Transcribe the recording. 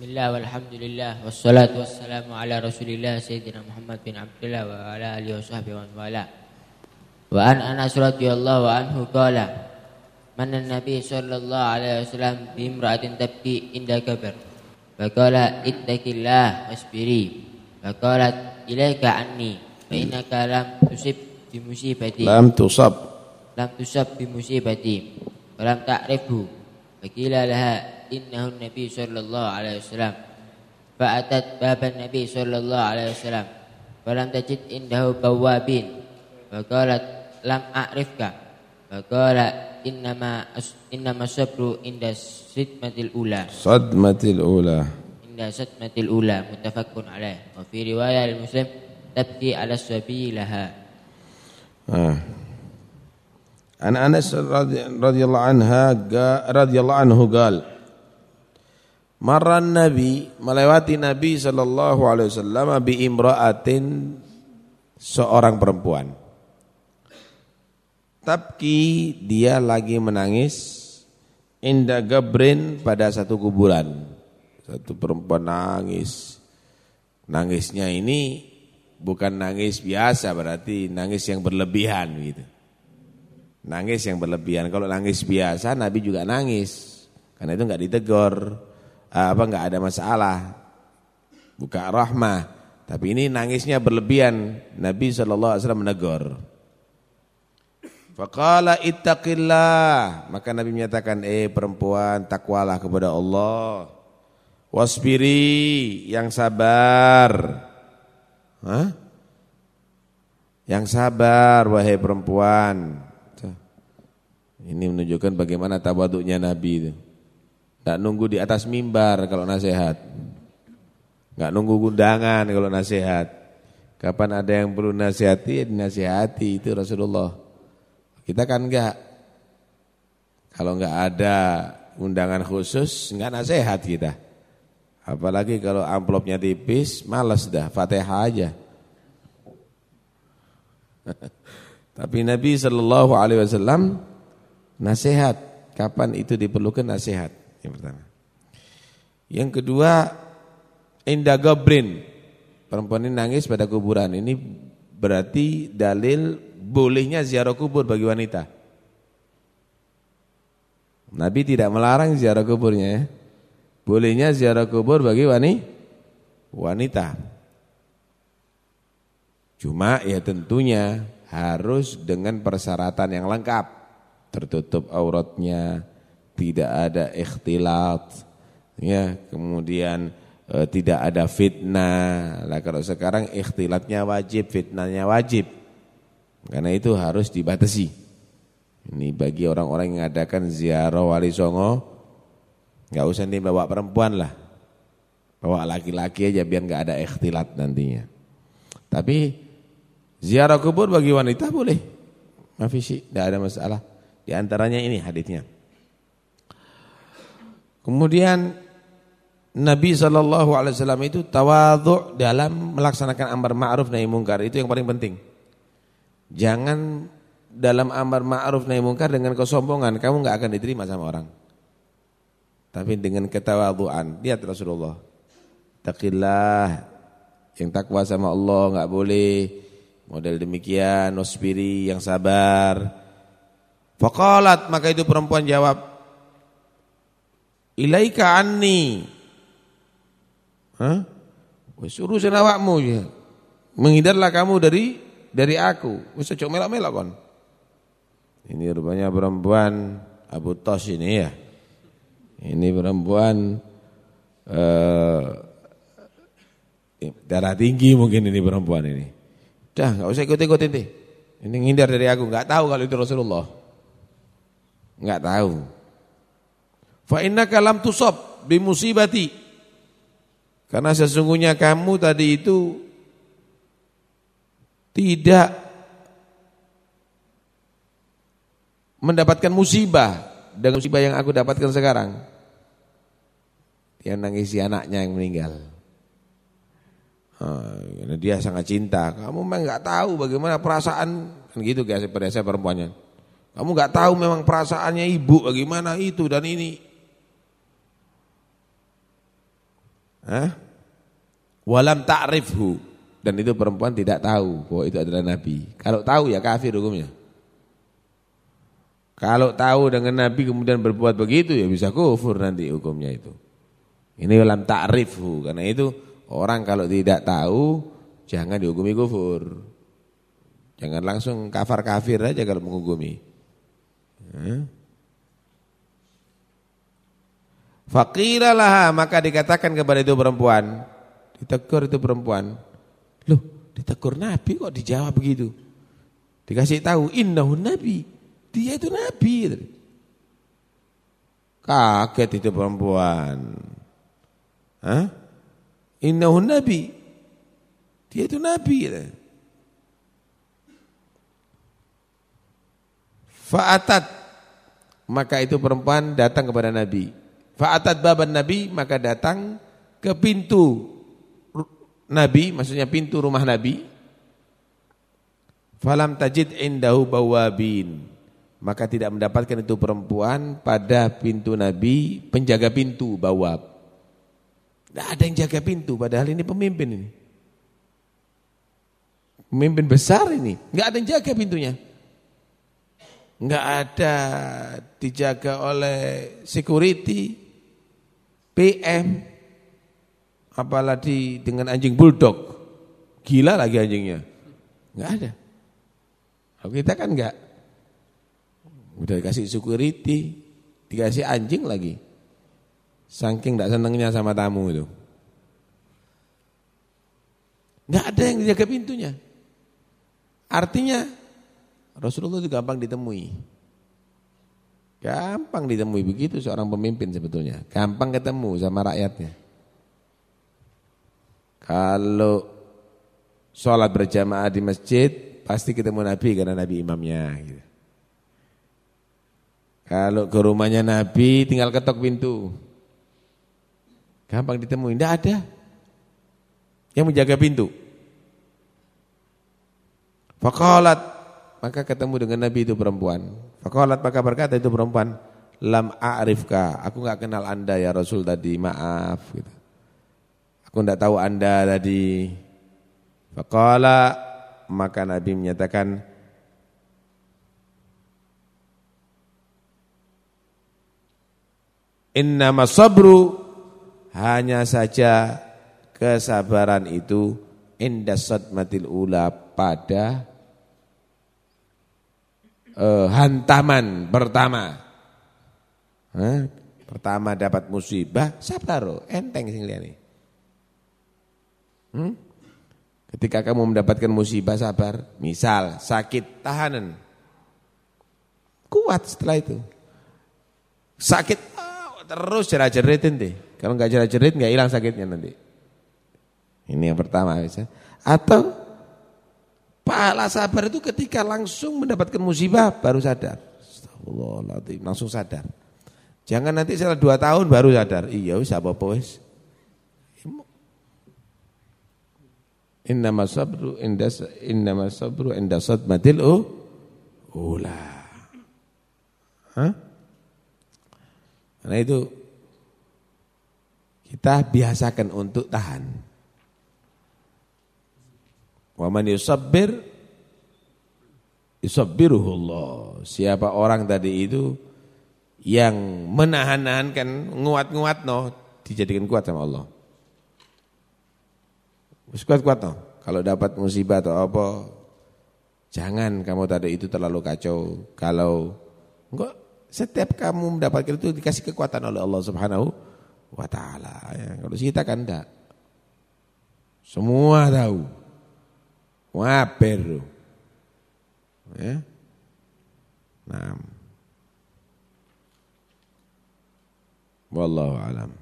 Bismillah walhamdulillah wassalatu wassalamu ala Rasulillah Sayyidina Muhammad bin Abdullah wa ala alihi wa sahbihi wa wala. Wa an Anas radhiyallahu anhu qala Man Nabi sallallahu alaihi wasallam bi imra'atin tabki inda kabir. Fa qala ittaqillah wasbiri. Fa qalat ilaika anni fa innaka lam tusib bi musibati. Lam tusab. Lam tusab bi musibati. Wa lam ta'rifhu. Fa qila laha إنه النبي صلى الله عليه وسلم. فأتت باب النبي صلى الله عليه وسلم. فلم تجد عنده بوابين. فقالت لم أعرفك. فقال إنما إنما الصبر عند الصدمة الأولى. صدمة الأولى. عند الصدمة الأولى متفق عليه. وفي رواية المسلم تبكي على الصبي لها آه. عن أنس رضي الله عنها رضي الله عنه قال Marran Nabi melewati Nabi sallallahu alaihi wasallam bi imra'atin seorang perempuan. Tapi dia lagi menangis inda gabrin pada satu kuburan. Satu perempuan nangis. Nangisnya ini bukan nangis biasa berarti nangis yang berlebihan gitu. Nangis yang berlebihan. Kalau nangis biasa Nabi juga nangis. Karena itu enggak ditegur apa enggak ada masalah. Buka rahmah. Tapi ini nangisnya berlebihan. Nabi sallallahu alaihi wasallam menegur. Faqala ittaqillah. Maka Nabi menyatakan, "Eh perempuan, takwalah kepada Allah. Wasbiri, yang sabar." Hah? Yang sabar wahai perempuan. Ini menunjukkan bagaimana tawaduknya Nabi itu. Tidak nunggu di atas mimbar kalau nasihat. Enggak nunggu gundangan kalau nasihat. Kapan ada yang perlu nasihati, ya dinasihati itu Rasulullah. Kita kan enggak. Kalau enggak ada undangan khusus, enggak nasihat kita. Apalagi kalau amplopnya tipis, malas dah, Fatihah aja. Tapi Nabi Shallallahu Alaihi Wasallam nasihat. Kapan itu diperlukan nasihat? Yang pertama. Yang kedua, indah gobrin. Perempuan ini nangis pada kuburan. Ini berarti dalil bolehnya ziarah kubur bagi wanita. Nabi tidak melarang ziarah kuburnya ya. Bolehnya ziarah kubur bagi wanita. Cuma ya tentunya harus dengan persyaratan yang lengkap. Tertutup auratnya, tidak ada ikhtilat ya. Kemudian e, tidak ada fitnah. Lah kalau sekarang ikhtilatnya wajib fitnahnya wajib. Karena itu harus dibatasi. Ini bagi orang-orang yang mengadakan ziarah wali songo nggak usah nih bawa perempuan lah. Bawa laki-laki aja biar nggak ada ikhtilat nantinya. Tapi ziarah kubur bagi wanita boleh. Mafisi tidak ada masalah. Di antaranya ini hadisnya Kemudian Nabi Shallallahu Alaihi Wasallam itu tawadhu dalam melaksanakan amar ma'ruf nahi mungkar itu yang paling penting. Jangan dalam amar ma'ruf nahi mungkar dengan kesombongan kamu nggak akan diterima sama orang. Tapi dengan ketawadhuan, lihat Rasulullah. Takillah yang takwa sama Allah nggak boleh model demikian, wasbiri yang sabar. Faqalat maka itu perempuan jawab, ilaika anni. Hah? Wis urusan awakmu ya. Menghindarlah kamu dari dari aku. Wis aja melak-melak kon. Ini rupanya perempuan Abu Tos ini ya. Ini perempuan eh, darah tinggi mungkin ini perempuan ini. Dah, enggak usah ikut-ikut ini. Ini ngindar dari aku, enggak tahu kalau itu Rasulullah. Enggak tahu. Fa innaka lam tusab bi musibati. Karena sesungguhnya kamu tadi itu tidak mendapatkan musibah dengan musibah yang aku dapatkan sekarang. Dia nangisi anaknya yang meninggal. Nah, dia sangat cinta. Kamu memang nggak tahu bagaimana perasaan kan gitu guys pada saya perempuannya. Kamu nggak tahu memang perasaannya ibu bagaimana itu dan ini. Hah? Walam ta'rifhu dan itu perempuan tidak tahu bahwa itu adalah nabi. Kalau tahu ya kafir hukumnya. Kalau tahu dengan nabi kemudian berbuat begitu ya bisa kufur nanti hukumnya itu. Ini walam ta'rifhu karena itu orang kalau tidak tahu jangan dihukumi kufur. Jangan langsung kafar-kafir aja kalau menghukumi. Hah? Fakiralah maka dikatakan kepada itu perempuan, ditegur itu perempuan. Loh, ditegur Nabi kok dijawab begitu? Dikasih tahu innahu nabi. Dia itu nabi. Kaget itu perempuan. Hah? Innahu nabi. Dia itu nabi. Fa'atat maka itu perempuan datang kepada Nabi. Fa'atat baban Nabi maka datang ke pintu Nabi, maksudnya pintu rumah Nabi. Falam tajid indahu bawabin. Maka tidak mendapatkan itu perempuan pada pintu Nabi penjaga pintu bawab. Tidak ada yang jaga pintu padahal ini pemimpin ini. Pemimpin besar ini, enggak ada yang jaga pintunya. Enggak ada dijaga oleh security, PM apalagi dengan anjing bulldog. Gila lagi anjingnya. Nggak ada. Kita kan nggak. Udah dikasih security dikasih anjing lagi. Saking tidak senengnya sama tamu itu. Nggak ada yang dijaga pintunya. Artinya Rasulullah itu gampang ditemui Gampang ditemui begitu seorang pemimpin sebetulnya. Gampang ketemu sama rakyatnya. Kalau sholat berjamaah di masjid, pasti ketemu Nabi karena Nabi imamnya. Gitu. Kalau ke rumahnya Nabi, tinggal ketok pintu. Gampang ditemui, tidak ada. Yang menjaga pintu. Fakalat, maka ketemu dengan Nabi itu perempuan. Faqalat maka berkata itu perempuan, "Lam a'rifka, aku enggak kenal Anda ya Rasul tadi, maaf." gitu. Aku enggak tahu Anda tadi. Faqala maka Nabi menyatakan Innama sabru hanya saja kesabaran itu indasat matil ula pada uh, hantaman pertama. Hah? Pertama dapat musibah, sabar enteng sing liyane. Hmm? Ketika kamu mendapatkan musibah sabar, misal sakit tahanan. Kuat setelah itu. Sakit oh, terus jerat-jerit nanti. Kalau enggak jerat-jerit enggak hilang sakitnya nanti. Ini yang pertama bisa. Atau Pahala sabar itu ketika langsung mendapatkan musibah baru sadar. Astagfirullahaladzim, langsung sadar. Jangan nanti setelah dua tahun baru sadar. Iya wis apa-apa wis. Innama sabru inda innama sabru inda sadmatil ula. Hah? Karena itu kita biasakan untuk tahan. Wa man yusabbir yusabbiruhullah. Siapa orang tadi itu yang menahan-nahankan nguat-nguat no dijadikan kuat sama Allah. Kuat-kuat no. Kalau dapat musibah atau apa jangan kamu tadi itu terlalu kacau. Kalau enggak setiap kamu mendapatkan itu dikasih kekuatan oleh Allah Subhanahu wa taala ya. Kalau kita kan enggak. Semua tahu. Waber. Ya. Nah. Wallahu alam.